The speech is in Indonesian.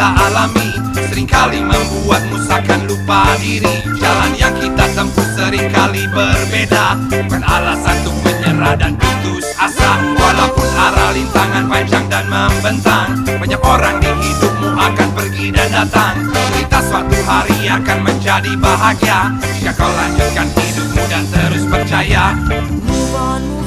Alami. Seringkali membuatmu seakan lupa diri. Jalan yang kita tempuh sering kali berbeda. Bukan alasan untuk menyerah dan putus asa. Walaupun arah lintangan panjang dan membentang Banyak orang di hidupmu akan pergi dan datang. Cerita suatu hari akan menjadi bahagia Jika kau lanjutkan hidupmu dan terus percaya. Move on,